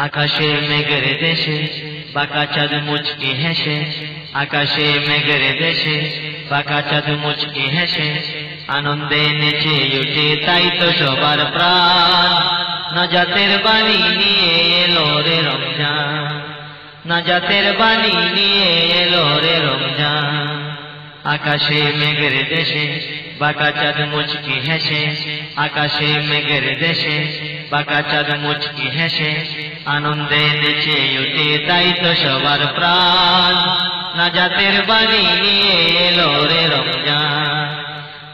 আকাশে মেঘের দেশে, বাঁকা চাঁদ মুচকি হেসে, আকাশে মেঘের দেশে, বাঁকা চাঁদ মুচকি হেসে, আনন্দে নেচে উঠে তাই তো সবার প্রাণ। নাজাতের বাণী নিয়ে এলো রে রমজান। নাজাতের বাণী নিয়ে এলো রে আকাশে মেঘের দেশে, বাঁকা চাঁদ মুচকি হেসে। আকাশে মেঘের দেশে, বাঁকা চাঁদ মুচকি হেসে। আনন্দে নেচে উঠে তাই তো সবার প্রাণ। নাজাতের বাণী নিয়ে এলো রে রমজান।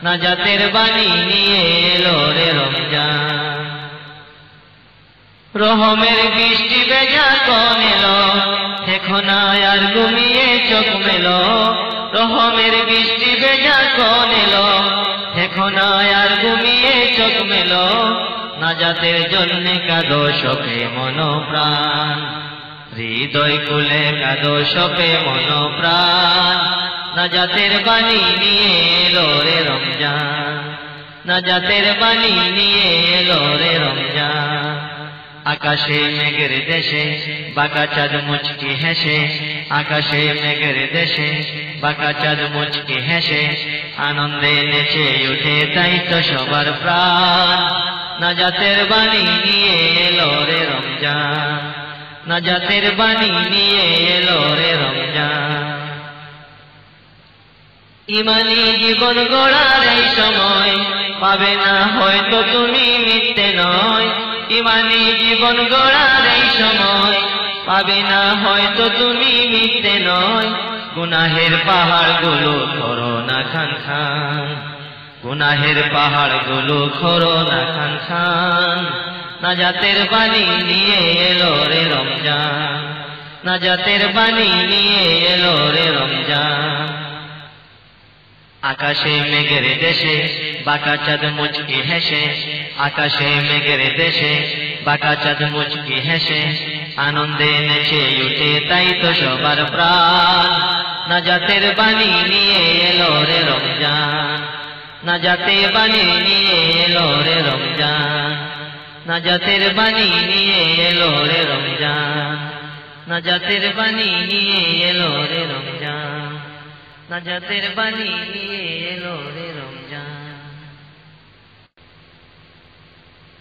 নাজাতের বাণী নিয়ে এলো রে রমজান। রহমের বৃষ্টি বেজা কন এলো দেখো না আর ঘুমিয়ে চোখ মেলো। রহমের বৃষ্টি বেজা কন এলো। দেখো না আর ঘুমিয়ে চোখ মেলো। নাজাতের জন্য কাদো শোকে মন প্রাণ হৃদয় কুলে কাদো শোকে মন প্রাণ নাজাতের বাণী নিয়ে এলো রে রমজান। নাজাতের বাণী নিয়ে এলো রমজান। আকাশে মেঘের দেশে, বাঁকা চাঁদ মুচকি হেসে, আকাশে মেঘের দেশে, বাঁকা চাঁদ মুচকি হেসে, আনন্দে নেচে উঠে তাই তো সবার প্রাণ। নাজাতের বাণী নিয়ে এলো রে রমজান, নাজাতের বাণী নিয়ে এলো রে রমজান। ইমানি জীবন গড়ার এই সময় পাবে না হয়তো তুমি ইমানি জীবন গড়ার এই সময়। পাবে না হয়তো তুমি মিথ্যে নয়। গুনাহের পাহাড়গুলো ধরো না খান খান। গুনাহের পাহাড়গুলো খরো না খান খান। নাজাতের বাণী নিয়ে এলো রে রমজান। নাজাতের বাণী নিয়ে এলো রে রমজান। আকাশে মেঘের দেশে বাঁকা চাঁদ মুচকি হেসে, আকাশে মেঘের দেশে, বাঁকা চাঁদ মুচকি হেসে, আনন্দে নেচে উঠে, তাই তো সবার প্রাণ। নাজাতের বাণী নিয়ে এলো রে রমজান। নাজাতে বাণী নিয়ে এলো রে রমজান। নাজাতের বাণী নিয়ে এলো রে রমজান। নাজাতের বাণী নিয়ে এলো রে রমজান। নাজাতের বাণী নিয়ে